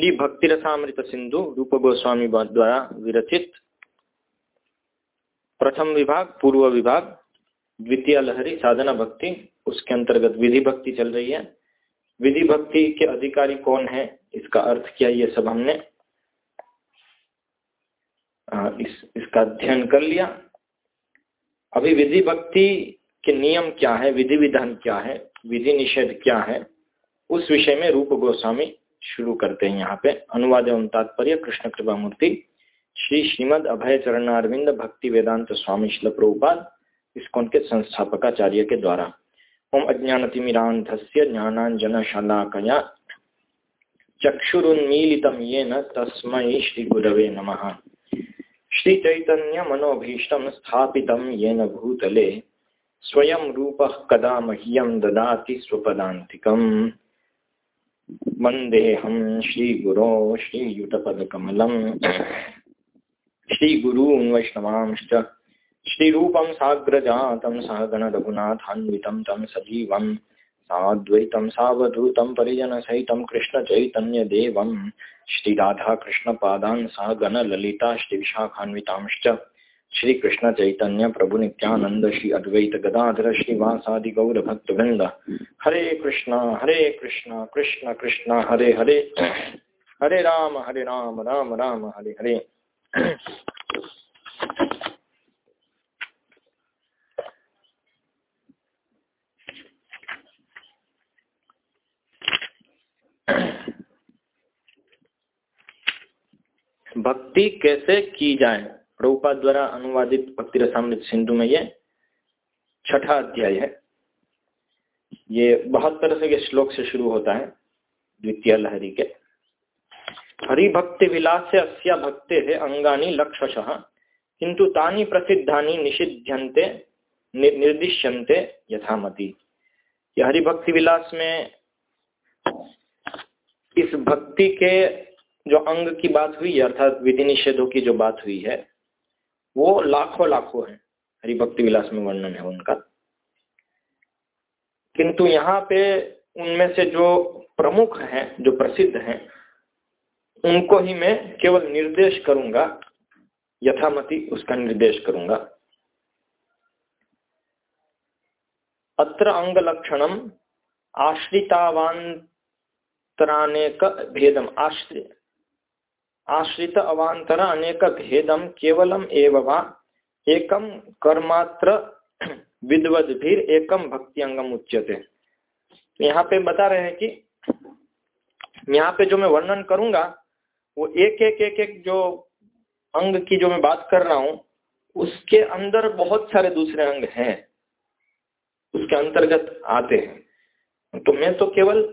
श्री भक्ति रसामृत सिंधु रूप गोस्वामी द्वारा विरचित प्रथम विभाग, पूर्व विभाग, द्वितीय लहरी, साधना भक्ति, उसके अंतर्गत विधि भक्ति चल रही है। विधि भक्ति के अधिकारी कौन है? इसका अर्थ क्या ये सब हमने। इस, इसका अध्ययन कर लिया। अभी विधि भक्ति के नियम क्या है? विधि विधान क्या है? विधि निषेध क्या है? उस विषय में रूप गोस्वामी शुरू करते हैं यहाँ पे। अनुवाद एवं तात्पर्य, कृष्ण कृपा मूर्ति। श्री श्रीमद अभय चरणारविंद भक्ति वेदांत स्वामी शिल प्रभुपाद इसको उनके संस्थापकाचार्य के द्वारा। ओम अज्ञानतिमिरांधस्य ज्ञानांजनशलाकया। चक्षुरुन्मीलित येन तस्मै श्रीगुरवे नमः। श्रीचैतन्यमनोभीष्टं स्थापितं येन भूतले। स्वयं रूपः कदा मह्यं ददाति स्वपदान्तिकम्। वन्देऽहं श्रीगुरो श्रीयुतपदकमलं। श्रीगुरून् वैष्णवांश्च। श्रीरूपं साग्रजातं सहगणरघुनाथान्वितं तं सजीवं। साद्वैतं सावधूतं परिजनसहितं कृष्णचैतन्यदेवं। श्रीराधाकृष्णपादान् सहगणललिता श्रीविशाखान्वितांश्च। श्री कृष्ण चैतन्य प्रभु नित्यानंद श्री अद्वैत गदाधर श्रीवासादि गौर भक्त वृंद। हरे कृष्णा हरे कृष्णा, कृष्ण कृष्ण, हरे हरे। हरे राम हरे राम राम राम, हरे हरे। भक्ति कैसे की जाए? प्रभुपाद द्वारा अनुवादित भक्ति रसामृत सिंधु में ये छठा अध्याय है। ये बहत्तर से श्लोक से शुरू होता है, द्वितीय लहरी के। हरि भक्ति विलास से अस्या भक्ते है अंगानी लक्षश, किंतु तानी प्रसिद्धानी निषिध्यंते निर्दिश्यंते यथामति। ये हरि भक्ति विलास में इस भक्ति के जो अंग की बात हुई है अर्थात विधि निषेधों की जो बात हुई है वो लाखों लाखों है। हरिभक्ति विलास में वर्णन है उनका। किंतु यहाँ पे उनमें से जो प्रमुख हैं, जो प्रसिद्ध हैं, उनको ही मैं केवल निर्देश करूँगा, यथामति उसका निर्देश करूँगा। अत्र अंग लक्षणम आश्रितावांतरानेक भेदम। आश्रित आश्रित अवांतर अनेक भेदम केवलम एव एकम कर्मात्र विद्वद भी एकम भक्ति अंगम उच्यते। यहाँ पे बता रहे हैं कि यहाँ पे जो मैं वर्णन करूँगा, वो एक एक एक एक जो अंग की जो मैं बात कर रहा हूँ, उसके अंदर बहुत सारे दूसरे अंग हैं। उसके अंतर्गत आते हैं। तो मैं तो केवल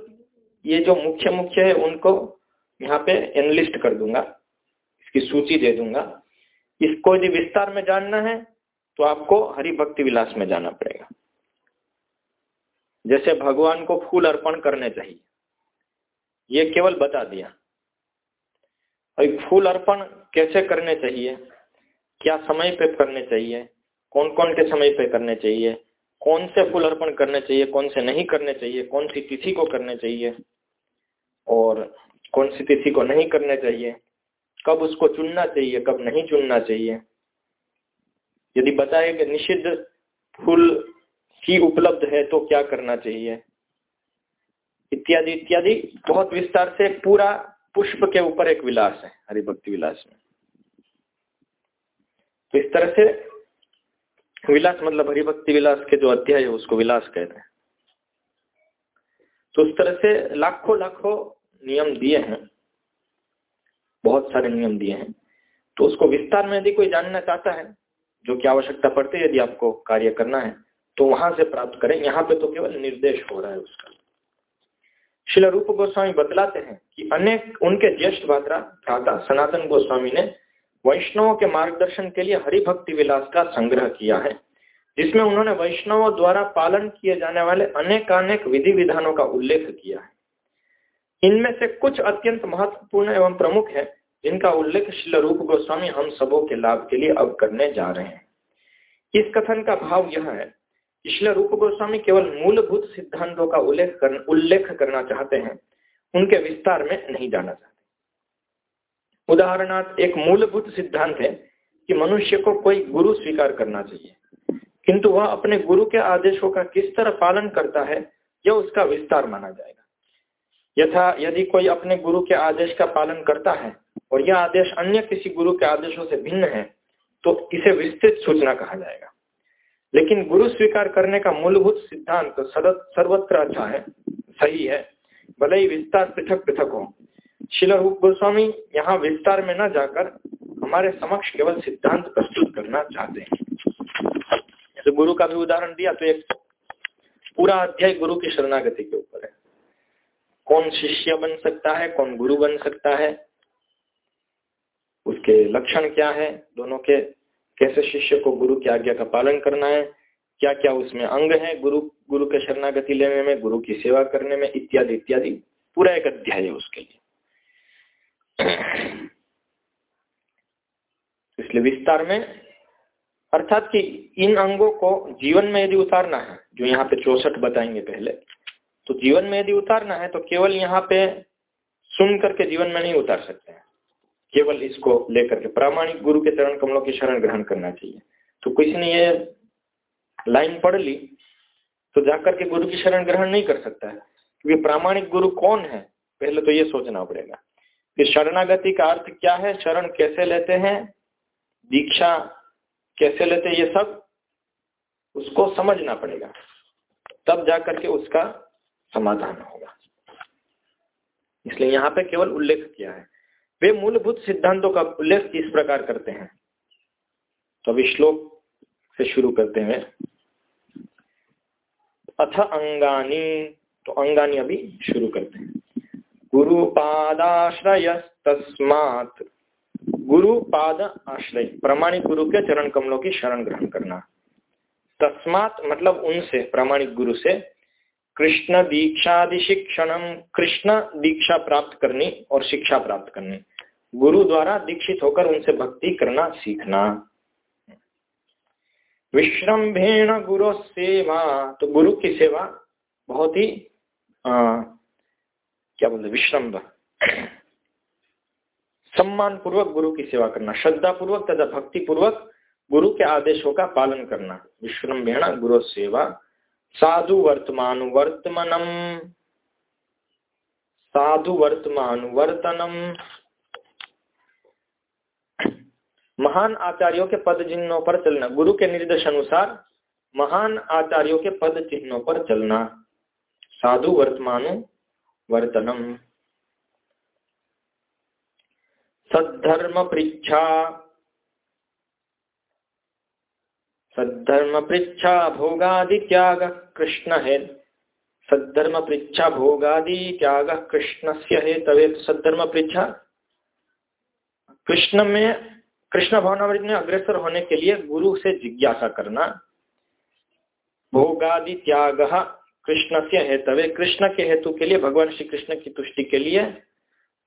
ये जो मुख्य मुख्य है, उनको यहाँ पे एनलिस्ट कर दूँगा, इसकी सूची दे दूँगा। इसको यदि विस्तार में जानना है तो आपको हरि भक्ति विलास में जाना पड़ेगा। जैसे भगवान को फूल अर्पण करने चाहिए, ये केवल बता दिया। और फूल अर्पण कैसे करने चाहिए? क्या समय पे करने चाहिए? कौन कौन के समय पे करने चाहिए? कौन से फूल अर्पण करने चाहिए? कौन से नहीं करने चाहिए? कौन सी तिथि को करने चाहिए? और कौन सी तिथि को नहीं करना चाहिए? कब उसको चुनना चाहिए, कब नहीं चुनना चाहिए? यदि बताए कि निषिद्ध फूल ही उपलब्ध है तो क्या करना चाहिए? इत्यादि इत्यादि। बहुत विस्तार से पूरा पुष्प के ऊपर एक विलास है, हरिभक्ति विलास में। तो इस तरह से विलास मतलब हरिभक्ति विलास के जो अध्याय है, उसको विलास कहते हैं। तो उस तरह से लाखों लाखों नियम दिए हैं, बहुत सारे नियम दिए हैं तो उसको विस्तार में यदि कोई जानना चाहता है, जो कि आवश्यकता पड़ती है यदि आपको कार्य करना है तो वहाँ से प्राप्त करें। यहाँ पे तो केवल निर्देश हो रहा है उसका। शिल रूप गोस्वामी बतलाते हैं कि अनेक उनके ज्येष्ठ भात्रा भ्राता सनातन गोस्वामी ने वैष्णवों के मार्गदर्शन के लिए हरि भक्ति विलास का संग्रह किया है, जिसमें उन्होंने वैष्णवों द्वारा पालन किए जाने वाले अनेक अनेक विधि विधानों का उल्लेख किया है। इनमें से कुछ अत्यंत महत्वपूर्ण एवं प्रमुख है जिनका उल्लेख शिल रूप गोस्वामी हम सबों के लाभ के लिए अब करने जा रहे हैं। इस कथन का भाव यह है शिल रूप गोस्वामी केवल मूलभूत सिद्धांतों का उल्लेख कर, उल्लेख करना चाहते हैं उनके विस्तार में नहीं जाना चाहते। उदाहरणार्थ एक मूलभूत सिद्धांत है कि मनुष्य को कोई गुरु स्वीकार करना चाहिए किंतु वह अपने गुरु के आदेशों का किस तरह पालन करता है यह उसका विस्तार माना जाएगा। यथा यदि कोई अपने गुरु के आदेश का पालन करता है और यह आदेश अन्य किसी गुरु के आदेशों से भिन्न है तो इसे विस्तृत सूचना कहा जाएगा। लेकिन गुरु स्वीकार करने का मूलभूत सिद्धांत तो सर्वत्र अच्छा है, सही है। भले ही विस्तार पृथक पृथक हो। शिल गोस्वामी यहाँ विस्तार में न जाकर हमारे समक्ष केवल सिद्धांत प्रस्तुत करना चाहते हैं। जैसे गुरु का भी उदाहरण दिया तो एक पूरा अध्याय गुरु की शरणागति के कौन शिष्य बन सकता है, कौन गुरु बन सकता है, उसके लक्षण क्या है, दोनों के, कैसे शिष्य को गुरु की आज्ञा का पालन करना है क्या क्या उसमें अंग है, गुरु गुरु के शरणागति लेने में, गुरु की सेवा करने में, इत्यादि इत्यादि, पूरा एक अध्याय है उसके लिए। इसलिए विस्तार में, अर्थात कि इन अंगों को जीवन में यदि उतारना है, जो यहाँ पे चौसठ बताएँगे पहले तो जीवन में यदि उतारना है तो केवल यहाँ पे सुन करके जीवन में नहीं उतार सकते हैं। केवल इसको लेकर के प्रामाणिक गुरु के चरण कमलों की शरण ग्रहण करना चाहिए। तो किसी ने ये लाइन पढ़ ली तो जाकर के गुरु की शरण ग्रहण नहीं कर सकता है। क्योंकि प्रामाणिक गुरु कौन है? पहले तो ये सोचना पड़ेगा। कि शरणागति का अर्थ क्या है? शरण कैसे लेते हैं? दीक्षा कैसे लेते हैं? ये सब उसको समझना पड़ेगा। तब जाकर के उसका समाधान होगा। इसलिए यहाँ पे केवल उल्लेख किया है। वे मूलभूत सिद्धांतों का उल्लेख इस प्रकार करते हैं। तो अभी श्लोक से शुरू करते हैं। अथ अंगानी तो अंगानी अभी शुरू करते हैं। गुरु पादाश्रय तस्मात गुरु पाद आश्रय, प्रमाणिक गुरु के चरण कमलों की शरण ग्रहण करना। तस्मात मतलब उनसे, प्रमाणिक गुरु से कृष्ण दीक्षादि शिक्षणम कृष्ण दीक्षा प्राप्त करनी और शिक्षा प्राप्त करनी। गुरु द्वारा दीक्षित होकर उनसे भक्ति करना सीखना। विश्रम्भेण गुरु सेवा तो गुरु की सेवा बहुत ही आ, क्या बोलते विश्रम्भ। सम्मान पूर्वक गुरु की सेवा करना श्रद्धा पूर्वक तथा भक्ति पूर्वक गुरु के आदेशों का पालन करना। विश्रम्भेण गुरु सेवा साधु वर्तमान वर्तमानम साधु वर्तमान वर्तनम। महान आचार्यों के पद चिन्हों पर चलना। गुरु के निर्देश अनुसार महान आचार्यों के पद चिन्हों पर चलना। साधु वर्तमान वर्तनम। सद्धर्म परीक्षा सद्धर्म पृच्छा भोगादि त्याग कृष्ण है सद्धर्म पृच्छा भोगादि त्याग कृष्ण से है तवे सद्धर्म पृच्छा कृष्ण में, कृष्ण भावनावृत में अग्रसर होने के लिए गुरु से जिज्ञासा करना। भोगादि त्याग कृष्ण से हेतवे कृष्ण के हेतु के लिए, भगवान श्री कृष्ण की तुष्टि के लिए,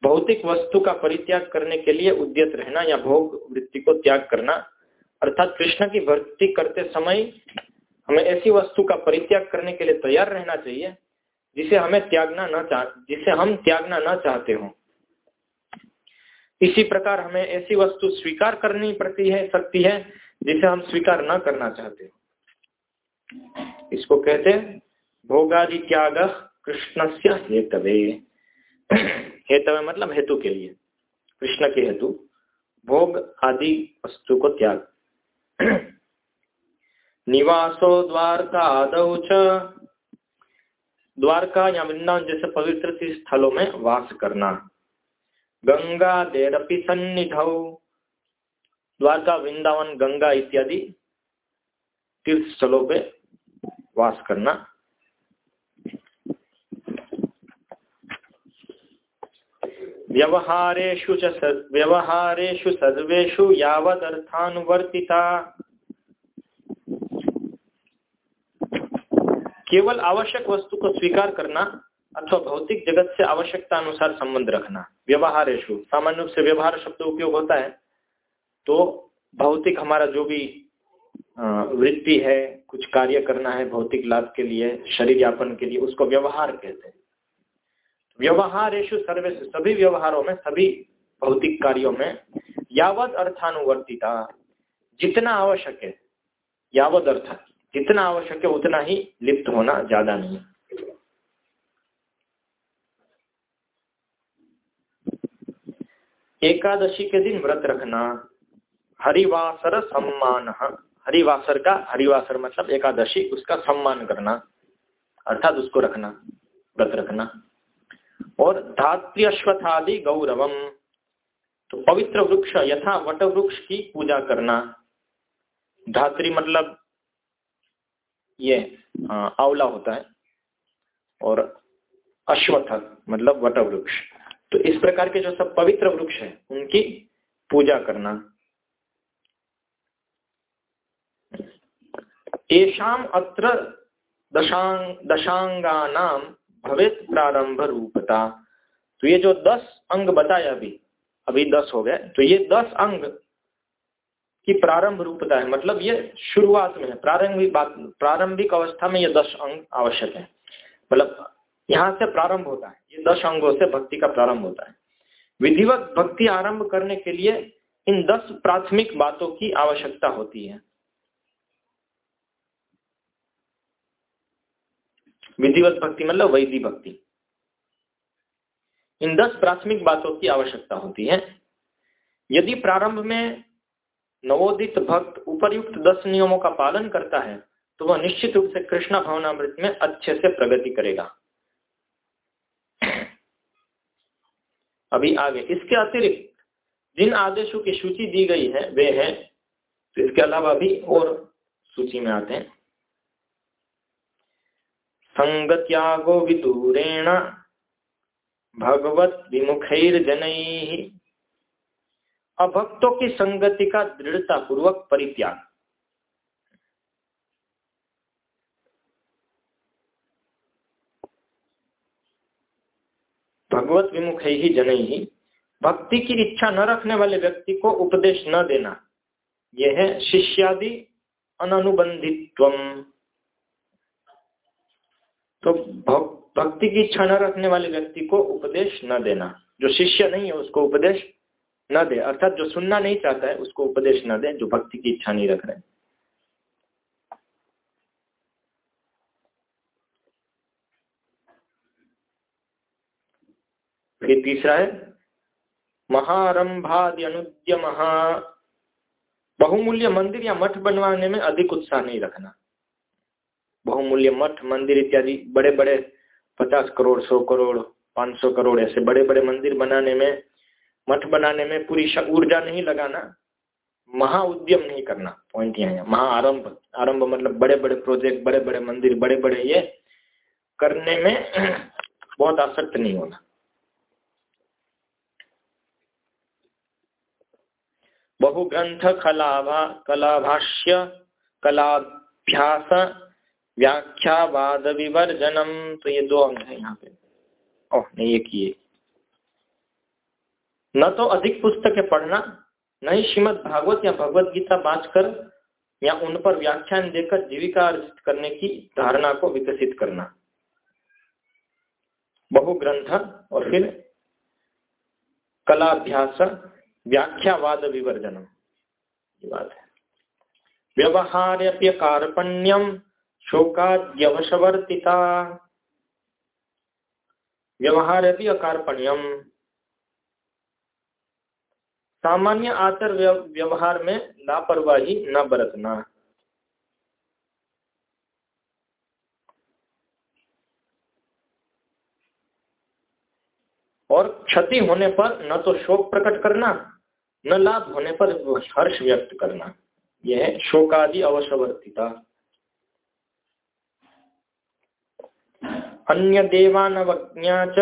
भौतिक वस्तु का परित्याग करने के लिए उद्यत रहना या भोग वृत्ति को त्याग करना। अर्थात कृष्ण की भक्ति करते समय हमें ऐसी वस्तु का परित्याग करने के लिए तैयार रहना चाहिए, जिसे हमें त्यागना न चाह, जिसे हम त्यागना न चाहते हो। इसी प्रकार हमें ऐसी वस्तु स्वीकार करनी पड़ती है, सकती है, जिसे हम स्वीकार न करना चाहते हो। इसको कहते हैं, भोगादि त्याग कृष्ण से हेतवे। हेतवे मतलब हेतु के लिए। कृष्ण के हेतु भोग आदि वस्तु को त्याग। निवासो द्वारका आदौ द्वारका या वृंदावन जैसे पवित्र स्थलों में वास करना। गंगा, देरपी, सन्निध। द्वारका, वृंदावन, गंगा इत्यादि तीर्थ स्थलों पे वास करना। व्यवहारेषु च व्यवहारेषु सर्वेषु यावदर्थानुवर्तिता। केवल आवश्यक वस्तु को स्वीकार करना अथवा भौतिक जगत से आवश्यकता अनुसार संबंध रखना व्यवहारेशु सामान्य रूप से व्यवहार शब्द उपयोग होता है तो भौतिक हमारा जो भी वृत्ति है, कुछ कार्य करना है भौतिक लाभ के लिए, शरीर यापन के लिए, उसको व्यवहार कहते हैं। व्यवहारेशु सर्वे सभी व्यवहारों में, सभी भौतिक कार्यों में यावत अर्थानुवर्तिता, जितना आवश्यक है, यावत अर्थ। जितना आवश्यक है, उतना ही लिप्त होना ज़्यादा नहीं एकादशी के दिन व्रत रखना, हरिवासर सम्मान, हरिवासर का हरिवासर मतलब एकादशी, उसका सम्मान करना, अर्थात उसको रखना, व्रत रखना। और धात्री अश्वथादि गौरवम। तो पवित्र वृक्ष, यथा वट वृक्ष की पूजा करना। धात्री मतलब ये आंवला होता है और अश्वथ मतलब वट वृक्ष। तो इस प्रकार के जो सब पवित्र वृक्ष है, उनकी पूजा करना। एशाम अत्र दशांग दशांगा नाम भवित प्रारंभ रूपता। तो ये जो दस अंग बताया अभी अभी दस हो गए तो ये दस अंग की प्रारंभ रूपता है। मतलब ये शुरुआत में है प्रारंभिक बात, प्रारंभिक अवस्था में ये दस अंग आवश्यक है। मतलब यहाँ से प्रारंभ होता है, ये दस अंगों से भक्ति का प्रारंभ होता है। विधिवत भक्ति आरंभ करने के लिए इन दस प्राथमिक बातों की आवश्यकता होती है। विधिवत भक्ति मतलब वैधि भक्ति। इन दस प्राथमिक बातों की आवश्यकता होती है। यदि प्रारंभ में नवोदित भक्त उपरयुक्त दस नियमों का पालन करता है तो वह निश्चित रूप से कृष्णा भवनामृत में अच्छे से प्रगति करेगा। अभी आगे, इसके अतिरिक्त जिन आदेशों की सूची दी गई है, वे हैं तो इसके अलावा भी और सूची में आते हैं। संगत्यागो विदूरेण भगवत विमुखैर जन अभक्तों की संगति का दृढ़ता पूर्वक परित्याग। भगवत विमुख ही जन ही भक्ति की इच्छा न रखने वाले व्यक्ति को उपदेश न देना। यह है शिष्यादि अनुबंधित्व तो भक्ति की इच्छा न रखने वाले व्यक्ति को उपदेश न देना। जो शिष्य नहीं है, उसको उपदेश न दे। अर्थात जो सुनना नहीं चाहता है, उसको उपदेश न दे, जो भक्ति की इच्छा नहीं रख रहे फिर तीसरा है, महारंभादि अनुद्यम। बहुमूल्य मंदिर या मठ बनवाने में अधिक उत्साह नहीं रखना। बहुमूल्य मठ, मंदिर इत्यादि बड़े बड़े पचास करोड़, सौ करोड़, पाँच सौ करोड़ ऐसे बड़े बड़े मंदिर बनाने में, मठ बनाने में पूरी ऊर्जा नहीं लगाना, महा उद्यम नहीं करना पॉइंट यह है। महा आरंभ आरंभ मतलब बड़े बड़े प्रोजेक्ट बड़े बड़े मंदिर बड़े बड़े ये करने में बहुत आसक्त नहीं होना। बहुग्रंथ कलाभा, कलाभाष्य, कलाभ्यास व्याख्यावाद विवर्जनम तो ये दो अंग है यहाँ पे। ओह, नहीं ये। न तो अधिक पुस्तकें पढ़ना, न ही श्रीमद भागवत या भगवत गीता बांचकर या उन पर व्याख्यान देकर जीविका अर्जित करने की धारणा को विकसित करना। बहुग्रंथ और फिर कलाभ्यास व्याख्यावाद विवर्जनम बात है। व्यवहार्य कार्पण्यम शोकाद्यवशवर्तिता। व्यवहार्य अकार्पण्यम। सामान्य आचार व्यवहार में लापरवाही न बरतना। और क्षति होने पर न तो शोक प्रकट करना, न लाभ होने पर हर्ष व्यक्त करना। यह शोकादि अवशवर्तिता। अन्य च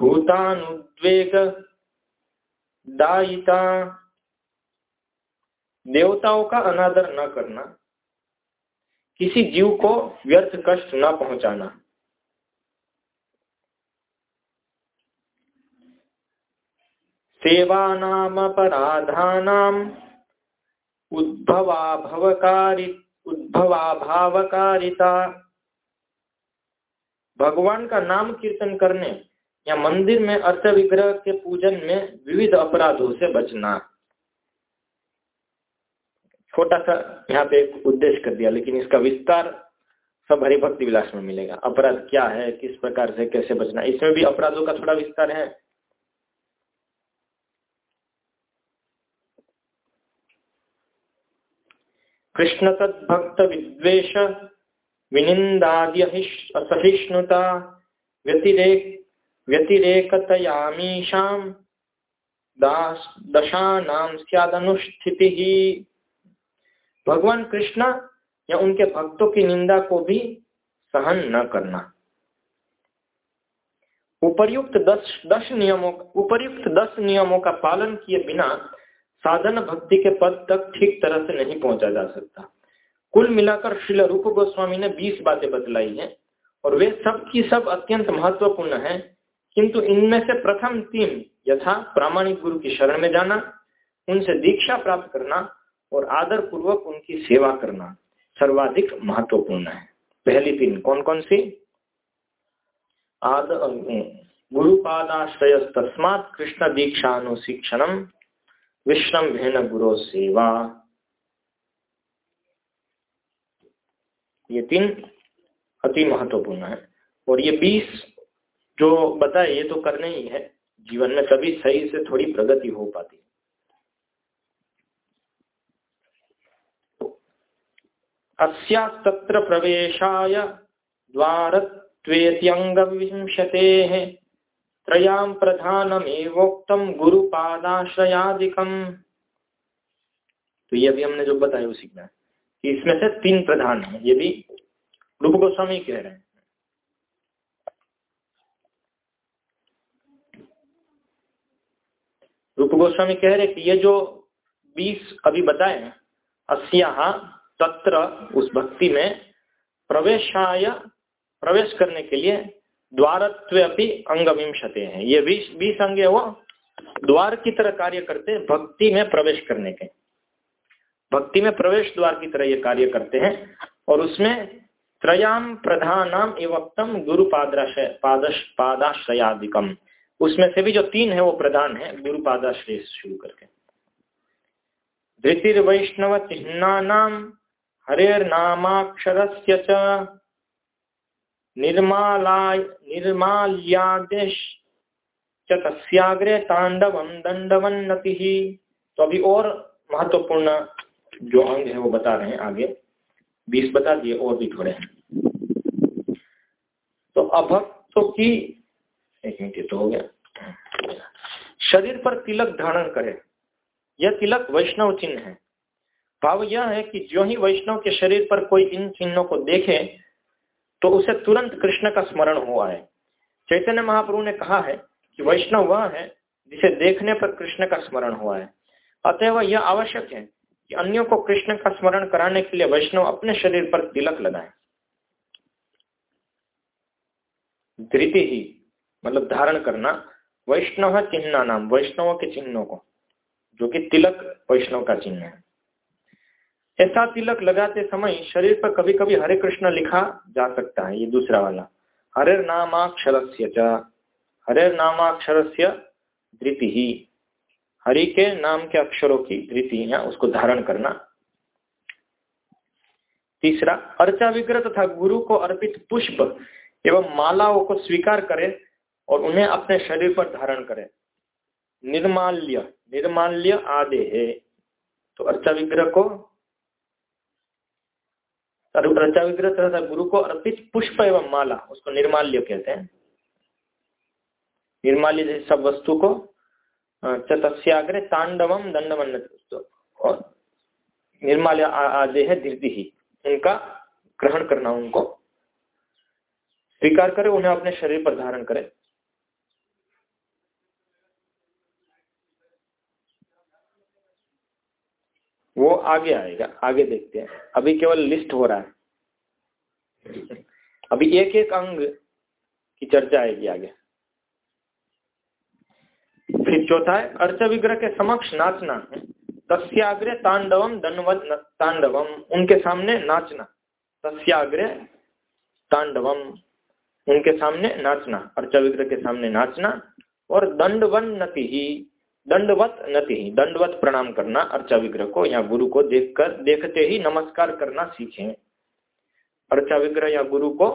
भूतानुद्वेग दायिता। देवताओं का अनादर न करना, किसी जीव को व्यर्थ कष्ट न पहुंचाना। सेवानामपराधानाम् उद्भवाभवकारी उद्भवाभावकारिता। भगवान का नाम कीर्तन करने या मंदिर में अर्थ विग्रह के पूजन में विविध अपराधों से बचना। छोटा सा यहाँ पे एक उद्देश्य कर दिया, लेकिन इसका विस्तार सब हरिभक्ति विलास में मिलेगा। अपराध क्या है, किस प्रकार से, कैसे बचना इसमें भी अपराधों का थोड़ा विस्तार है। कृष्ण तद्भक्त विद्वेश विनिंदाद्य असहिष्णुता व्यतिरेक स्यादनुष्ठिति। भगवान कृष्ण या उनके भक्तों की निंदा को भी सहन न करना। उपर्युक्त दस दस नियमों उपर्युक्त दस नियमों का पालन किए बिना साधन भक्ति के पद तक ठीक तरह से नहीं पहुँचा जा सकता। कुल मिलाकर श्रील रूप गोस्वामी ने बीस बातें बतलाई हैं, और वे सब की सब अत्यंत महत्वपूर्ण हैं। किंतु इनमें से प्रथम तीन यथा प्रामाणिक गुरु की शरण में जाना, उनसे दीक्षा प्राप्त करना, और आदर पूर्वक उनकी सेवा करना सर्वाधिक महत्वपूर्ण है। पहली तीन कौन कौन सी? आद गुरुपादाश्रय तस्मात कृष्ण दीक्षा अनुशिक्षण विश्रम भेन गुरु सेवा। ये तीन अति महत्वपूर्ण है। और ये बीस जो बताए, ये तो करने ही है। जीवन में तभी सही से थोड़ी प्रगति हो पाती। अस्यास्तत्र प्रवेशाय द्वारत्वेत्यङ्गविंशतेः त्रयां प्रधानमेवोक्तम गुरुपादाश्रयादिकम। तो ये भी हमने जो बताया सीखना है इसमें से तीन प्रधान है, ये भी रूप गोस्वामी कह रहे हैं। रूप गोस्वामी कह रहे कि ये जो बीस अभी बताए अस्या तत्र उस भक्ति में प्रवेशाय, प्रवेश करने के लिए द्वारत्व अपनी अंग विंशते हैं। ये बीस बीस अंग है वो द्वार की तरह कार्य करते भक्ति में प्रवेश करने के। भक्ति में प्रवेश द्वार की तरह ये कार्य करते हैं और उसमें त्रयाम प्रधानम एवं गुरु पादाश्रय पादाश्रयादिकम। उसमें से भी जो तीन है, वो प्रधान है, गुरु पादाश्रय शुरू करके। धृतिर्वैष्णव चिन्ना नाम हरेर्नामाक्षरस्य च, निर्मालाय निर्माल्यादेश तस्याग्रे तांडवम दंडवन्नति तो अभी और महत्वपूर्ण जो अंग है वो बता रहे हैं आगे। बीस बता दिए, और भी थोड़े हैं। तो अभक्तों की, एक मिनट तो हो गया। शरीर पर तिलक धारण करे। यह तिलक वैष्णव चिन्ह है। भाव यह है कि जो ही वैष्णव के शरीर पर कोई इन चिन्हों को देखे तो उसे तुरंत कृष्ण का स्मरण हुआ है। चैतन्य महाप्रभु ने कहा है कि वैष्णव वह है जिसे देखने पर कृष्ण का स्मरण हुआ है। अतएव यह आवश्यक है कि अन्यों को कृष्ण का स्मरण कराने के लिए वैष्णव अपने शरीर पर तिलक लगाए। धृति ही मतलब धारण करना, वैष्णव चिन्ह नाम, वैष्णव के चिन्हों को, जो कि तिलक वैष्णव का चिन्ह है। ऐसा तिलक लगाते समय शरीर पर कभी कभी हरे कृष्ण लिखा जा सकता है, ये दूसरा वाला। हरे नामाक्षर हरे नामाक्षर धृति ही। हरि के नाम के अक्षरों की धृति है उसको धारण करना। तीसरा, अर्चा विग्रह तथा गुरु को अर्पित पुष्प एवं मालाओं को स्वीकार करे और उन्हें अपने शरीर पर धारण करे। निर्माल्य निर्माल्य आदे है। तो अर्चा विग्रह को रचा विग्रह तथा गुरु को अर्पित पुष्प एवं माला, उसको निर्माल्य कहते हैं। निर्माल्य सब वस्तु को चतस्याग्रे तांडवम दंडवन और निर्माल्य आदि है धीर्ति। उनका ग्रहण करना, उनको स्वीकार करे, उन्हें अपने शरीर पर धारण करे। वो आगे आएगा, आगे देखते हैं। अभी केवल लिस्ट हो रहा है। अभी एक एक अंग की चर्चा आएगी आगे। फिर चौथा है अर्च विग्रह के समक्ष नाचना तस्याग्रे तांडवम दनवत तांडवम, उनके सामने नाचना। तस्याग्रे तांडवम, उनके सामने नाचना। अर्चा विग्रह के सामने नाचना और दंडवन नति ही, दंडवत नति ही, दंडवत प्रणाम करना अर्चा विग्रह को या गुरु को देखकर, देखते ही नमस्कार करना सीखें। अर्चा विग्रह या गुरु को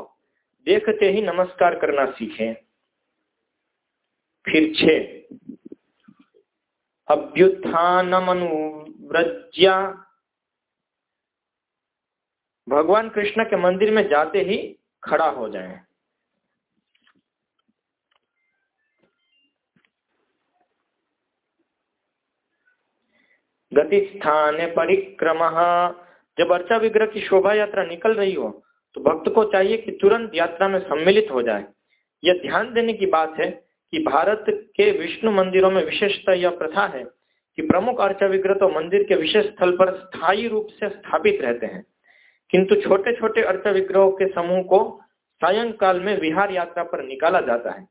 देखते ही नमस्कार करना सीखें। फिर छे अभ्युत्थानमनुव्रज्या। भगवान कृष्ण के मंदिर में जाते ही खड़ा हो जाए। गति स्थान परिक्रम। जब अर्चा विग्रह की शोभा यात्रा निकल रही हो तो भक्त को चाहिए कि तुरंत यात्रा में सम्मिलित हो जाए। यह ध्यान देने की बात है कि भारत के विष्णु मंदिरों में विशेषता यह प्रथा है कि प्रमुख अर्चा विग्रह तो मंदिर के विशेष स्थल पर स्थायी रूप से स्थापित रहते हैं। किंतु छोटे छोटे अर्चा विग्रहों के समूह को सायंकाल में विहार यात्रा पर निकाला जाता है।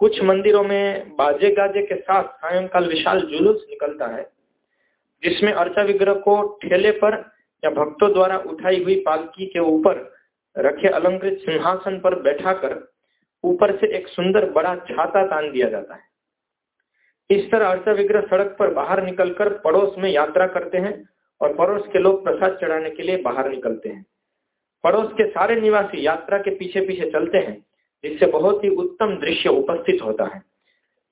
कुछ मंदिरों में बाजे गाजे के साथ सायंकाल विशाल जुलूस निकलता है, जिसमें अर्चा विग्रह को ठेले पर या भक्तों द्वारा उठाई हुई पालकी के ऊपर रखे अलंकृत सिंहासन पर बैठाकर ऊपर से एक सुंदर बड़ा छाता तान दिया जाता है। इस तरह अर्चा विग्रह सड़क पर बाहर निकलकर पड़ोस में यात्रा करते हैं और पड़ोस के लोग प्रसाद चढ़ाने के लिए बाहर निकलते हैं। पड़ोस के सारे निवासी यात्रा के पीछे पीछे चलते हैं, जिससे बहुत ही उत्तम दृश्य उपस्थित होता है।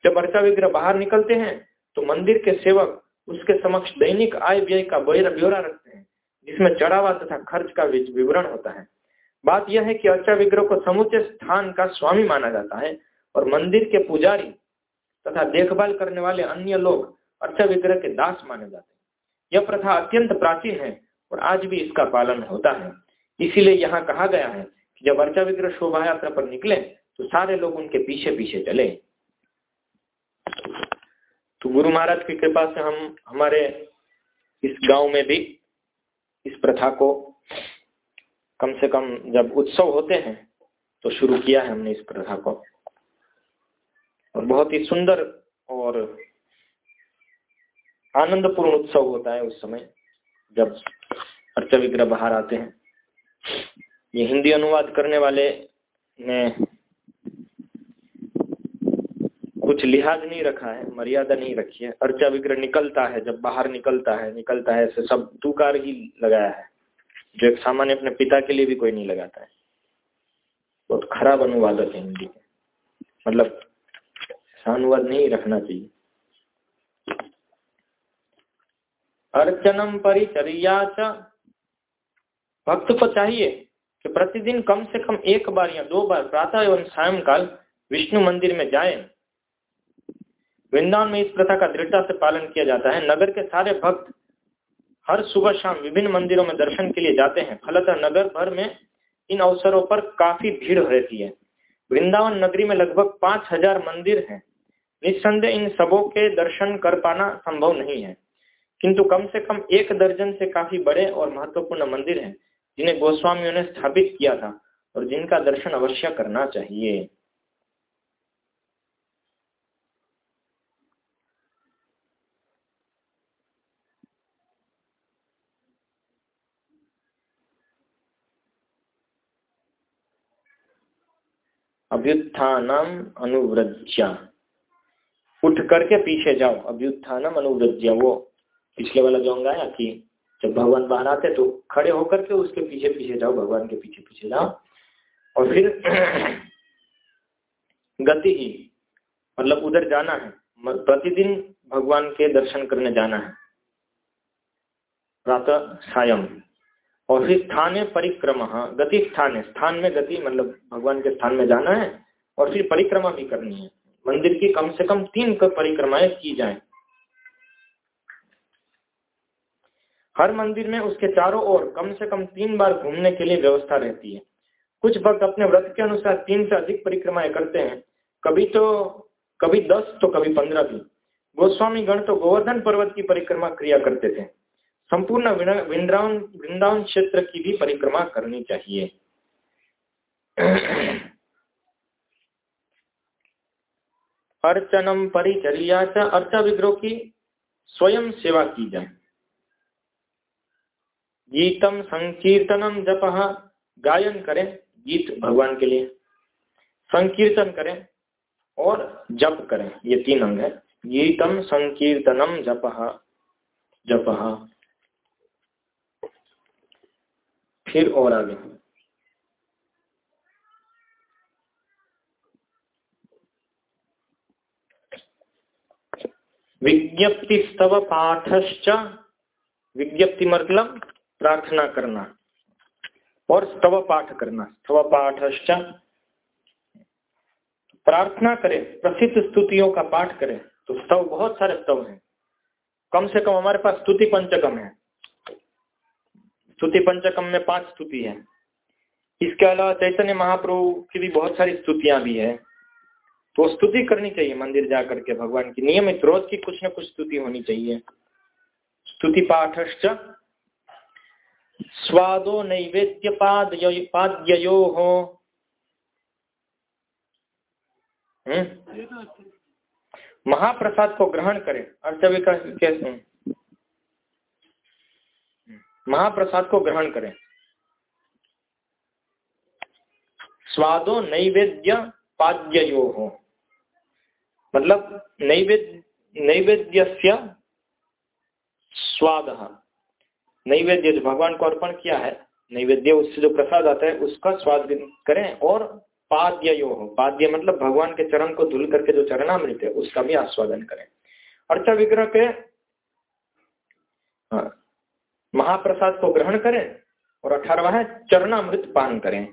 जब अर्चा विग्रह बाहर निकलते हैं तो मंदिर के सेवक उसके समक्ष दैनिक आय व्यय का ब्यौरा रखते हैं, जिसमें चढ़ावा तथा खर्च का विवरण होता है। बात यह है कि अर्चा विग्रह को समुचे स्थान का स्वामी माना जाता है और मंदिर के पुजारी तथा देखभाल करने वाले अन्य लोग अर्चा विग्रह के दास माने जाते हैं। यह प्रथा अत्यंत प्राचीन है और आज भी इसका पालन होता है। इसीलिए यहाँ कहा गया है कि जब अर्चा विग्रह शोभा यात्रा पर निकले तो सारे लोग उनके पीछे पीछे चले। तो गुरु महाराज की कृपा से हम, हमारे इस गाँव में भी इस प्रथा को कम से कम जब उत्सव होते हैं तो शुरू किया है हमने इस प्रथा को। और बहुत ही सुंदर और आनंदपूर्ण उत्सव होता है उस समय, जब अर्च विग्रह बाहर आते हैं। ये हिंदी अनुवाद करने वाले ने कुछ लिहाज नहीं रखा है, मर्यादा नहीं रखी है। अर्चा विग्रह निकलता है, जब बाहर निकलता है निकलता है ऐसे सब तुकार ही लगाया है। जो एक सामान्य अपने पिता के लिए भी कोई नहीं लगाता है। बहुत खराब अनुवाद है हिंदी मतलब अनुवाद नहीं रखना चाहिए। अर्चनम परिचर्या च। भक्त को चाहिए कि प्रतिदिन कम से कम एक बार या दो बार प्रातः एवं सायंकाल विष्णु मंदिर में जाए। वृंदावन में इस प्रथा का दृढ़ता से पालन किया जाता है। नगर के सारे भक्त हर सुबह शाम विभिन्न मंदिरों में दर्शन के लिए जाते हैं। फलतः नगर भर में इन अवसरों पर काफ़ी भीड़ रहती है। वृंदावन नगरी में लगभग पाँच हज़ार मंदिर हैं। निस्संदेह इन सबों के दर्शन कर पाना संभव नहीं है। किंतु कम से कम एक दर्जन से काफ़ी बड़े और महत्वपूर्ण मंदिर हैं, जिन्हें गोस्वामियों ने स्थापित किया था और जिनका दर्शन अवश्य करना चाहिए। अभ्युत्थानम अनुव्रज्या उठ करके पीछे जाओ। अभ्युत्थानम अनुव्रज्या वो। पिछले वाला जो अंग आया कि जब भगवान बाहर आते तो खड़े होकर के उसके पीछे पीछे जाओ, भगवान के पीछे पीछे जाओ। और फिर गति ही मतलब उधर जाना है। प्रतिदिन भगवान के दर्शन करने जाना है। प्रातः सायं। और फिर स्थान परिक्रमा, गति स्थान है स्थान में गति मतलब भगवान के स्थान में जाना है, और फिर परिक्रमा भी करनी है। मंदिर की कम से कम तीन परिक्रमाएँ की जाए। हर मंदिर में उसके चारों ओर कम से कम तीन बार घूमने के लिए व्यवस्था रहती है। कुछ भक्त अपने व्रत के अनुसार तीन से अधिक परिक्रमाएँ करते हैं। कभी तो कभी दस तो कभी पंद्रह भी। गोस्वामी गण तो गोवर्धन पर्वत की परिक्रमा क्रिया करते थे। संपूर्ण वृंदावन वृंदावन क्षेत्र की भी परिक्रमा करनी चाहिए। अर्चनम परिचर्या च अर्चा विग्रह की स्वयं सेवा की जाए। गीतम संकीर्तनम जप गायन करें गीत भगवान के लिए। संकीर्तन करें और जप करें। ये तीन अंग है। गीतम संकीर्तनम जप जप। फिर और आगे। विज्ञप्ति स्तव पाठश्च, विज्ञप्ति मतलब प्रार्थना करना और स्तव पाठ करना। स्तव पाठश्च। प्रार्थना करें, प्रसिद्ध स्तुतियों का पाठ करें। तो स्तव, बहुत सारे स्तव हैं। कम से कम हमारे पास स्तुति पंचकम है। स्तुति पंचकम में पाँच स्तुति है। इसके अलावा चैतन्य महाप्रभु की भी बहुत सारी स्तुतियाँ भी है। तो स्तुति करनी चाहिए मंदिर जा करके भगवान की। नियमित रोज की कुछ न कुछ स्तुति होनी चाहिए। स्तुति पाठश्च। स्वादो नैवेद्य पाद पाद्यो हो। हम्म? महाप्रसाद को ग्रहण करें। अर्चविका कैसे महाप्रसाद को ग्रहण करें। स्वादो नैवेद्य पाद्यो हो मतलब नैवेद्य नैवेद्य स्वाद। नैवेद्य जो भगवान को अर्पण किया है नैवेद्य उससे जो प्रसाद आता है उसका स्वाद करें और पाद्य यो हो पाद्य मतलब भगवान के चरण को धुल करके जो चरणामृत है उसका भी आस्वादन करें। अर्चा विग्रह के हाँ, महाप्रसाद को ग्रहण करें और अठारवा है, चरणामृत पान करें।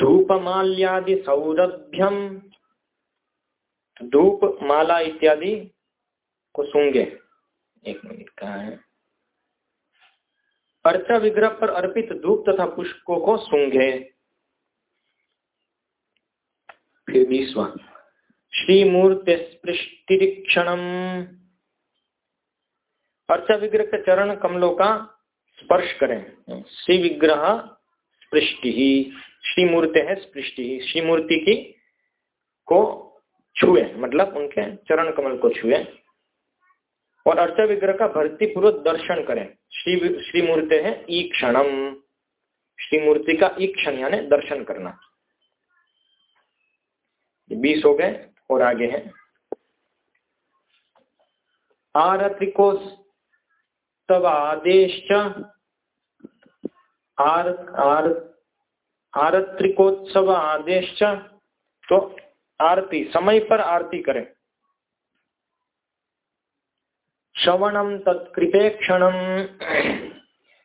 धूप माल्यादि सौरभ्यम धूप माला इत्यादि को सूँगे एक मिनट, कहा है? अर्चा विग्रह पर अर्पित धूप तथा पुष्पों को सूंघे। फिर बीसवा श्रीमूर्ति स्पृष्टिरीक्षणम अर्चा विग्रह के चरण कमलों का स्पर्श करें। श्री विग्रह स्पृष्टि ही श्रीमूर्ति है स्पृष्टि ही श्रीमूर्ति की को छुए मतलब उनके चरण कमल को छुए। और अर्चा विग्रह का भक्ति पूर्वक दर्शन करें। श्री श्री मूर्ति है ई क्षणम श्री मूर्ति का ई क्षण यानी दर्शन करना। बीस हो गए और आगे है। आरत्रिको तब आदेश आर आर आरत्रिकोत्सव आदेश तो आरती, समय पर आरती करें। श्रवणम तत्कृपेक्षणम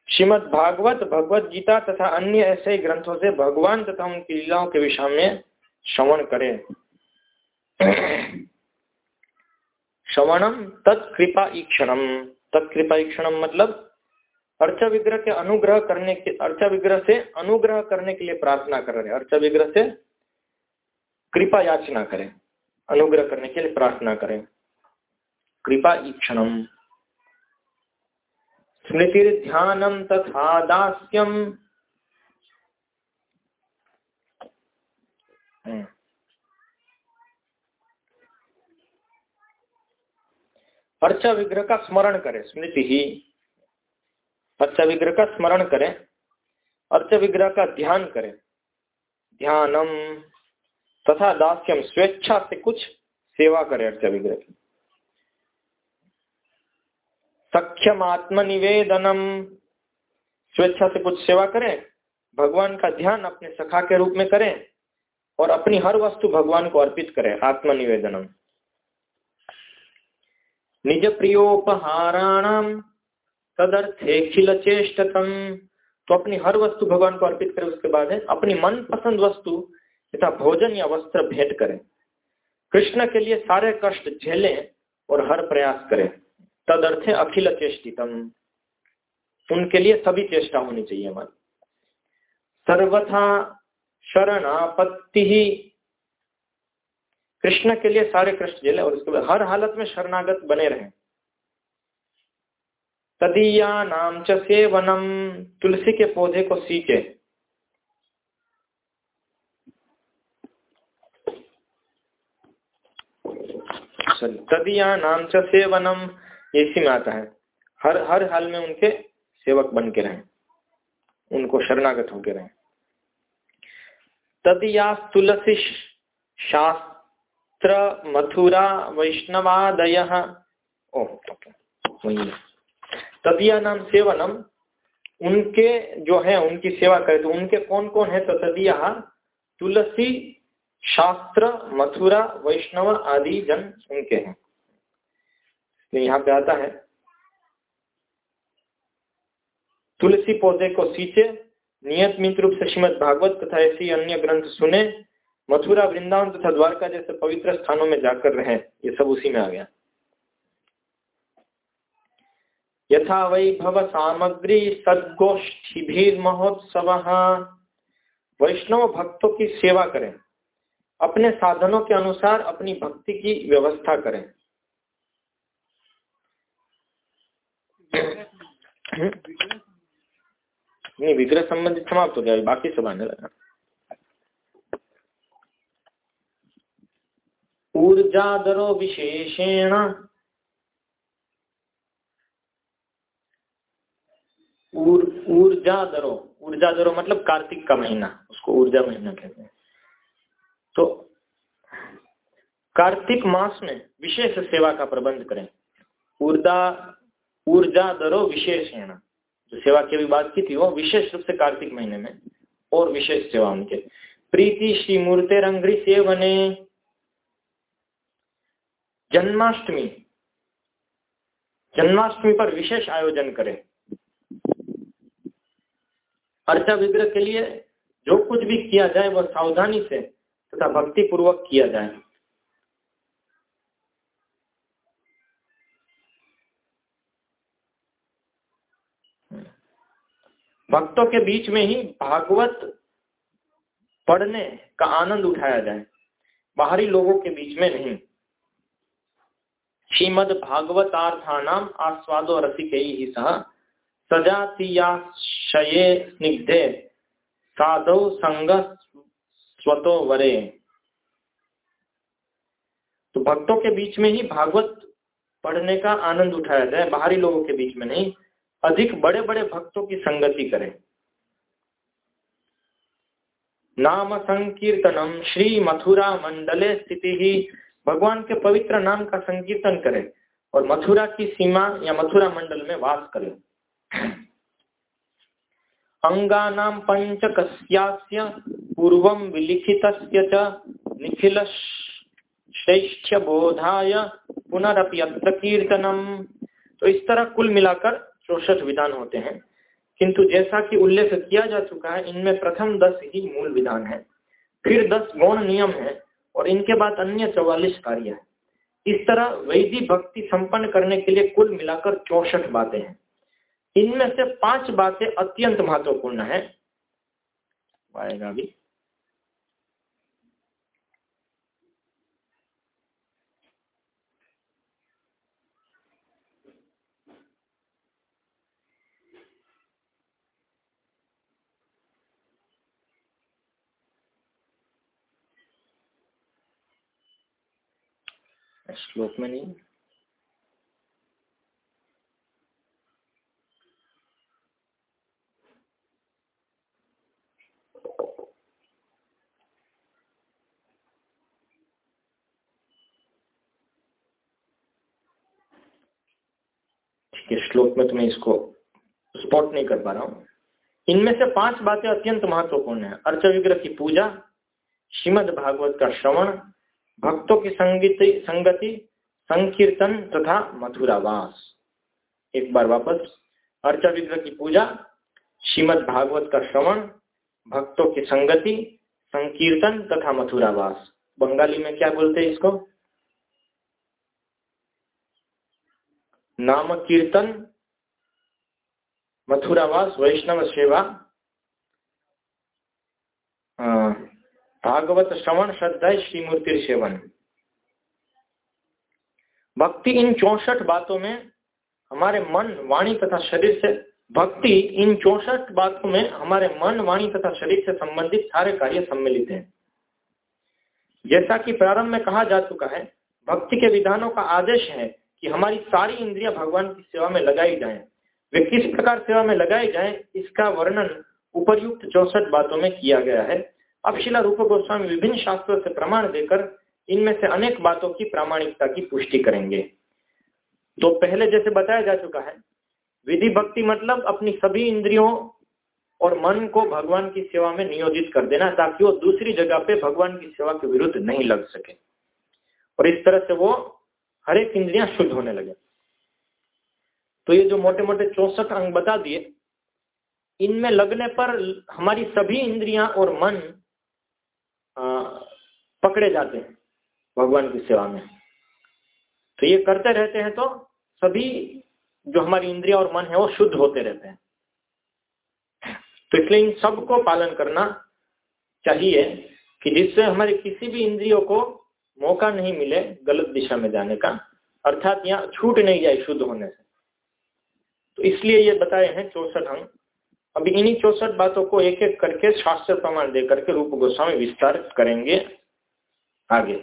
श्रीमद भागवत भगवत गीता तथा अन्य ऐसे ग्रंथों से भगवान तथा उनकी लीलाओं के विषय में श्रवण करें। श्रवणम तत्कृपा ईक्षणम। तत्कृपा ईक्षणम मतलब अर्चा विग्रह के अनुग्रह करने के, अर्चा विग्रह से अनुग्रह करने के लिए प्रार्थना कर रहे हैं। अर्चा विग्रह से कृपा याचना करें, अनुग्रह करने के लिए प्रार्थना करें। कृपा ईक्षणम स्मृतिर्ध्यानम तथा दास्यम अर्चा विग्रह का स्मरण करें, स्मृति। ही अर्चा विग्रह का स्मरण करें अर्च विग्रह का ध्यान करें। ध्यानम तथा दास्यम स्वेच्छा से कुछ सेवा करें अर्चा विग्रह की सक्षम आत्मनिवेदनम स्वेच्छा से कुछ सेवा करें, भगवान का ध्यान अपने सखा के रूप में करें और अपनी हर वस्तु भगवान को अर्पित करें, आत्मनिवेदनम। निज प्रियोपहाराणाम तदर्थे खिल चेष्टतम तो अपनी हर वस्तु भगवान को अर्पित करें, उसके बाद है, अपनी मनपसंद वस्तु तथा भोजन या वस्त्र भेंट करें। कृष्ण के लिए सारे कष्ट झेलें और हर प्रयास करें। तदर्थ अखिल चेष्टितम उनके लिए सभी चेष्टा होनी चाहिए हमारी। सर्वथा शरणापत्ति कृष्ण के लिए सारे कृष्ण झेले और उसके बाद हर हालत में शरणागत बने रहे। तदीया नाम च तुलसी के पौधे को सींचे। तदिया नाम च सेवनम इसी में आता है। हर हर हाल में उनके सेवक बन के रहें। उनको शरणागत होके रहें। तदिया तुलसी शास्त्र मथुरा, वैष्णवादय। तदिया नाम सेवनम, उनके जो है, उनकी सेवा करे तो उनके कौन कौन है? तो तदिया, तुलसी, शास्त्र, मथुरा, वैष्णव आदि जन उनके हैं। तो यहाँ पे आता है। तुलसी पौधे को सींचे, नियत रूप से श्रीमद भागवत तथा ऐसी अन्य ग्रंथ सुने मथुरा, वृंदावन तथा द्वारका जैसे पवित्र स्थानों में जाकर रहे, ये सब उसी में आ गया। यथा वैभव सामग्री सदगोष्ठी महोत्सव। वैष्णव भक्तों की सेवा करें। अपने साधनों के अनुसार अपनी भक्ति की व्यवस्था करें। नहीं, विग्रह संबंधित समाप्त हो गया बाकी सब आने लगा। ऊर्जादरो विशेषेण। ऊर्जा दरो ऊर्जा दरो मतलब कार्तिक का महीना, उसको ऊर्जा महीना कहते हैं। तो कार्तिक मास में विशेष सेवा का प्रबंध करें। ऊर्जा ऊर्जा दरो विशेषण, जो सेवा की अभी बात की थी वो, विशेष रूप से कार्तिक महीने में, और विशेष सेवा उनके। प्रीति श्री मूर्ति रंगरी सेवने जन्माष्टमी। जन्माष्टमी पर विशेष आयोजन करें। अर्चा विग्रह के लिए जो कुछ भी किया जाए, वह सावधानी से तथा भक्ति पूर्वक किया जाए। भक्तों के बीच में ही भागवत पढ़ने का आनंद उठाया जाए। बाहरी लोगों के बीच में नहीं। श्रीमद भागवतार्थानाम आस्वादो रसिक सह सजातीयाशये स्निग्धे, साधो संग स्वतो वरे। तो भक्तों के बीच में ही भागवत पढ़ने का आनंद उठाया जाए, बाहरी लोगों के बीच में नहीं, अधिक बड़े बड़े भक्तों की संगति करें। नाम संकीर्तनम श्री मथुरा मंडले स्थिति ही भगवान के पवित्र नाम का संकीर्तन करें और मथुरा की सीमा या मथुरा मंडल में वास करें। अंगानां पंचकस्यास्य पूर्वं विलिखितस्य च निखिल श्रेष्ठ बोधाय पुनरपि अत्र कीर्तनम। तो इस तरह कुल मिलाकर चौसठ विधान होते हैं। किंतु जैसा कि उल्लेख किया जा चुका है, इनमें प्रथम दस ही मूल विधान है। फिर दस गौण नियम है। और इनके बाद अन्य चौवालीस कार्य है। इस तरह वैदिक भक्ति संपन्न करने के लिए कुल मिलाकर चौसठ बातें हैं। इनमें से पाँच बातें अत्यंत महत्वपूर्ण है। आएगा अभी। श्लोक में नहीं। के श्लोक में तो मैं इसको स्पॉट नहीं कर पा रहा हूँ। इनमें से पाँच बातें अत्यंत महत्वपूर्ण है। अर्च विग्रह की पूजा श्रीमद भागवत का श्रवण भक्तों की संगीत, संगति, संकीर्तन तथा मथुरावास। एक बार वापस अर्चा विग्रह की पूजा, श्रीमद भागवत का श्रवण, भक्तों की संगति, संकीर्तन तथा मथुरावास। बंगाली में क्या बोलते हैं इसको? नाम कीर्तन मथुरावास, वैष्णव सेवा भागवत श्रवण श्रद्धा श्रीमूर्ति सेवन। भक्ति इन चौसठ बातों में हमारे मन, वाणी तथा शरीर से, भक्ति इन चौसठ बातों में हमारे मन, वाणी तथा शरीर से संबंधित सारे कार्य सम्मिलित हैं। जैसा कि प्रारंभ में कहा जा चुका है, भक्ति के विधानों का आदेश है कि हमारी सारी इंद्रिया भगवान की सेवा में लगाई जाए। वे किस प्रकार सेवा में लगाई जाए, इसका वर्णन उपरयुक्त चौसठ बातों में किया गया है। अब शिला रूप गोस्वामी विभिन्न शास्त्रों से प्रमाण देकर इनमें से अनेक बातों की प्रामाणिकता की पुष्टि करेंगे। तो पहले जैसे बताया जा चुका है, विधि भक्ति मतलब अपनी सभी इंद्रियों और मन को भगवान की सेवा में नियोजित कर देना, ताकि वो दूसरी जगह पे भगवान की सेवा के विरुद्ध नहीं लग सके। और इस तरह से वो हर एक इंद्रियाँ शुद्ध होने लगे। तो ये जो मोटे मोटे चौसठ अंग बता दिए, इनमें लगने पर हमारी सभी इंद्रियाँ और मन पकड़े जाते हैं भगवान की सेवा में। तो ये करते रहते हैं तो सभी जो हमारी इंद्रिया और मन है, वो शुद्ध होते रहते हैं। तो इसलिए इन सबको पालन करना चाहिए कि जिससे हमारे किसी भी इंद्रियों को मौका नहीं मिले गलत दिशा में जाने का, अर्थात यहाँ छूट नहीं जाए शुद्ध होने से। तो इसलिए ये बताए हैं चौसठ अंग अभी इन्हीं चौसठ बातों को एक एक करके शास्त्र प्रमाण दे करके रूप गोस्वामी विस्तार करेंगे आगे।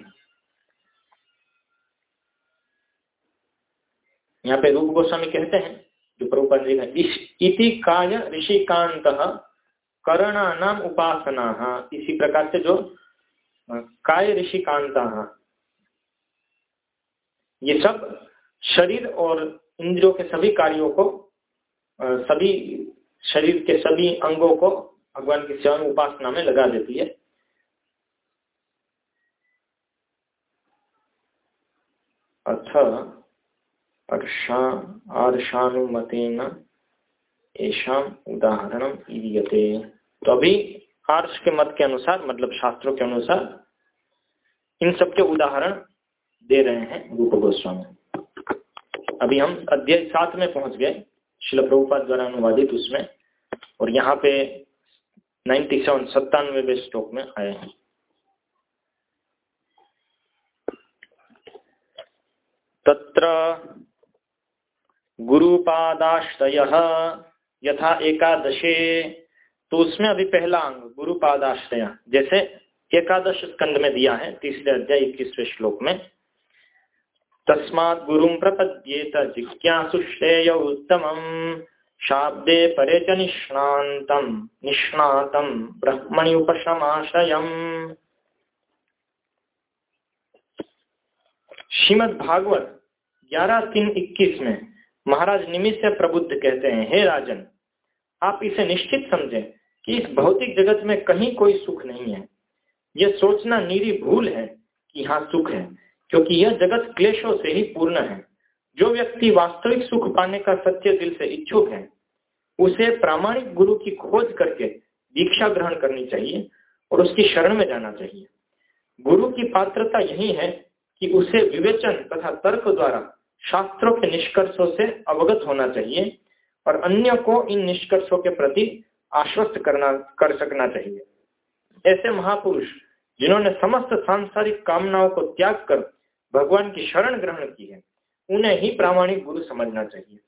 यहाँ पे रूप गोस्वामी कहते हैं, जो प्रभुपाद जी का इति काय ऋषिकांत करणा नाम उपासना। इसी प्रकार से जो काय ऋषिकांत ये सब शरीर और इंद्रियों के सभी कार्यों को सभी शरीर के सभी अंगों को भगवान की सेवा उपासना में लगा देती है। अच्छा आर्षानुमतेन ऐशाम उदाहरण तो अभी आर्ष के मत के अनुसार मतलब शास्त्रों के अनुसार, इन सब के उदाहरण दे रहे हैं रूप गोस्वामी। अभी हम अध्याय सात में पहुँच गए। शिल प्रभुपाद द्वारा अनुवादित उसमें, और यहाँ पे नाइन्टी सेवन सत्तानवे श्लोक में आए हैं। तत्र गुरुपादाश्रय यथा एकादशे तो उसमें अभी पहला अंग, गुरुपादाश्रय, जैसे एकादश स्कंद में दिया है, तीसरे अध्याय इक्कीसवें श्लोक में। तस्मात् गुरु प्रपद्येत जिज्ञासुश्रेय उत्तम शाब्दे परे च निष्णातम निष्णातम, ब्रह्मणि उपशमाशयम। श्रीमद भागवत ग्यारह तीन इक्कीस में महाराज निमित से प्रबुद्ध कहते हैं, हे राजन, आप इसे निश्चित समझें कि इस भौतिक जगत में कहीं कोई सुख नहीं है। यह सोचना नीरी भूल है कि यहाँ सुख है। क्योंकि यह जगत क्लेशों से ही पूर्ण है। जो व्यक्ति वास्तविक सुख पाने का सत्य दिल से इच्छुक है, उसे प्रामाणिक गुरु की खोज करके दीक्षा ग्रहण करनी चाहिए और उसकी शरण में जाना चाहिए। गुरु की पात्रता यही है कि उसे विवेचन तथा तर्क द्वारा शास्त्रों के निष्कर्षों से अवगत होना चाहिए और अन्य को इन निष्कर्षों के प्रति आश्वस्त करना, कर सकना चाहिए। ऐसे महापुरुष जिन्होंने समस्त सांसारिक कामनाओं को त्याग कर भगवान की शरण ग्रहण की है। उन्हें ही प्रामाणिक गुरु समझना चाहिए।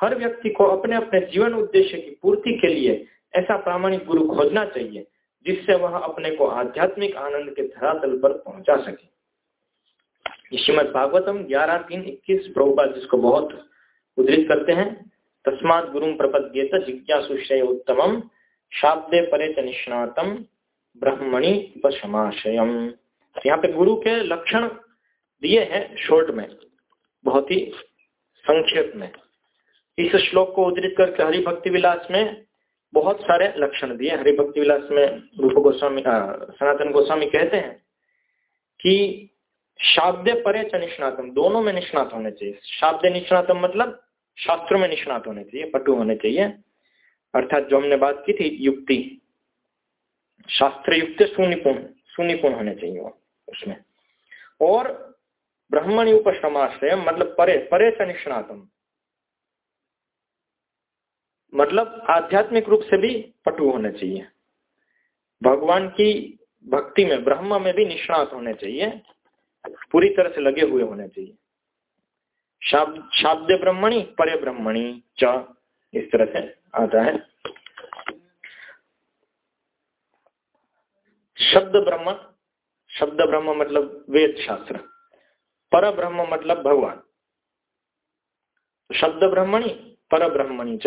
हर व्यक्ति को अपने अपने जीवन उद्देश्य की पूर्ति के लिए ऐसा प्रामाणिक गुरु खोजना चाहिए, जिससे वह अपने को आध्यात्मिक आनंद के धरातल पर पहुँचा सके। श्रीमद भागवतम ग्यारह, तीन, इक्कीस प्रभुपा जिसको बहुत उद्धृत करते हैं, तस्मात गुरु प्रपद्येत जिज्ञासुश्रय उत्तम शाब्दे परे च निष्णातम, ब्रह्मणि उपशमाशयम यहाँ पे गुरु के लक्षण दिए हैं शॉर्ट में, बहुत ही संक्षेप में। इस श्लोक को उद्धृत करके हरि भक्ति विलास में बहुत सारे लक्षण दिए। हरि भक्ति विलास में रूप गोस्वामी सनातन गोस्वामी कहते हैं कि शाब्दे परे च निष्णातम, दोनों में निष्णात होने चाहिए। शाब्द निष्णातम मतलब शास्त्रों में निष्णात होने चाहिए, पटु होने चाहिए। अर्थात जो हमने बात की थी, युक्ति, शास्त्र युक्त सुनिपुण सुनिपुण होने चाहिए वो, उसमें। और ब्रह्मणि उपश्रमाश्रय मतलब परे परे से निष्णातम। मतलब आध्यात्मिक रूप से भी पटु होने चाहिए। भगवान की भक्ति में, ब्रह्म में भी निष्णात होने चाहिए। पूरी तरह से लगे हुए होने चाहिए। शब्द शाब्द ब्रह्मणी, परे ब्रह्मणी च, इस तरह से आता है। शब्द ब्रह्म शब्द ब्रह्म मतलब वेद शास्त्र। पर ब्रह्म मतलब भगवान। शब्द ब्रह्मणी पर ब्रह्मणी च।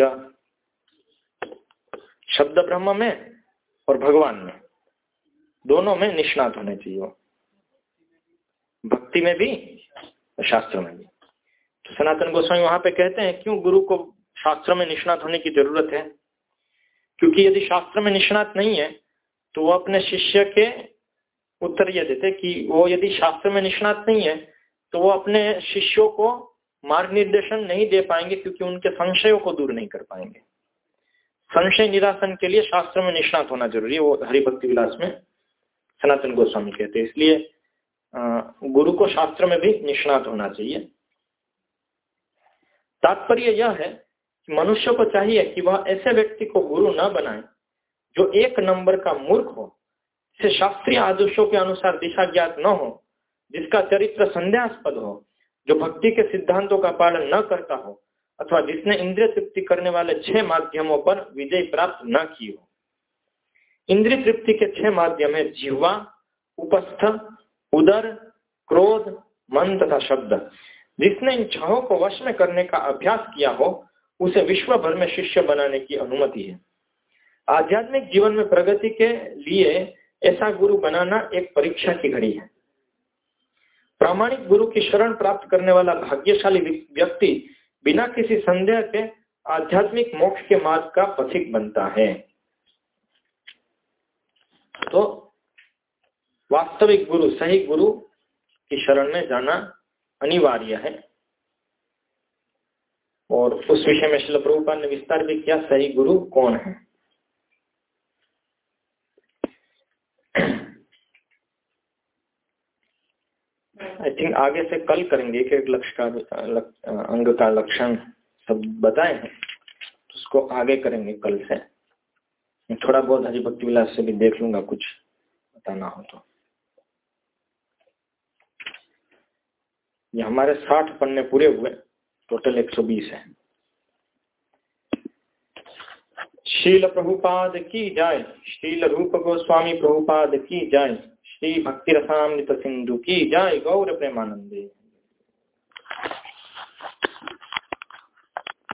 शब्द ब्रह्म में और भगवान में। दोनों में निष्णात होने चाहिए भक्ति में भी शास्त्र में भी। तो सनातन गोस्वामी वहाँ पे कहते हैं, क्यों गुरु को शास्त्र में निष्णात होने की ज़रूरत है? क्योंकि यदि शास्त्र में निष्णात नहीं है तो वो अपने शिष्य के उत्तर यह देते कि वो यदि शास्त्र में निष्णात नहीं है तो वो अपने शिष्यों को मार्ग निर्देशन नहीं दे पाएँगे क्योंकि उनके संशयों को दूर नहीं कर पाएँगे। संशय निरासन के लिए शास्त्र में निष्णात होना ज़रूरी है, वो हरिभक्ति विलास में सनातन गोस्वामी कहते हैं। इसलिए गुरु को शास्त्र में भी निष्णात होना चाहिए। तात्पर्य यह है कि मनुष्य को चाहिए कि वह ऐसे व्यक्ति को गुरु न बनाए, जो एक नंबर का मूर्ख हो, जिसे शास्त्रीय आदर्शों के अनुसार दिशा ज्ञात न हो जिसका चरित्र संध्यास्पद हो, जो भक्ति के सिद्धांतों का पालन न करता हो, अथवा जिसने इंद्रिय तृप्ति करने वाले छह माध्यमों पर विजय प्राप्त न की हो। इंद्रिय तृप्ति के छह माध्यम है, जिह्वा, उपस्थ, उदर, क्रोध, मन तथा शब्द। जिसने इन छहों को वश में करने का अभ्यास किया हो, उसे विश्व भर में शिष्य बनाने की अनुमति है। आध्यात्मिक जीवन में प्रगति के लिए ऐसा गुरु बनाना एक परीक्षा की घड़ी है। प्रामाणिक गुरु की शरण प्राप्त करने वाला भाग्यशाली व्यक्ति बिना किसी संदेह के आध्यात्मिक मोक्ष के मार्ग का पथिक बनता है। तो वास्तविक गुरु, सही गुरु की शरण में जाना अनिवार्य है। और उस विषय में शिल प्रभुपाल ने विस्तार भी किया, सही गुरु कौन है? आई थिंक आगे से कल करेंगे एक एक लक्ष्य का लक, अंग का लक्षण सब बताए हैं उसको आगे करेंगे कल से। थोड़ा बहुत हरिभक्ति विलास से भी देख लूँगा कुछ बताना हो तो। ये हमारे साठ पन्ने पूरे हुए टोटल 120 है। शील प्रभुपाद की जाए शील रूप गोस्वामी प्रभुपाद की जाय। श्री भक्ति रसामृत सिंधु की जाय गौर प्रेमानंदे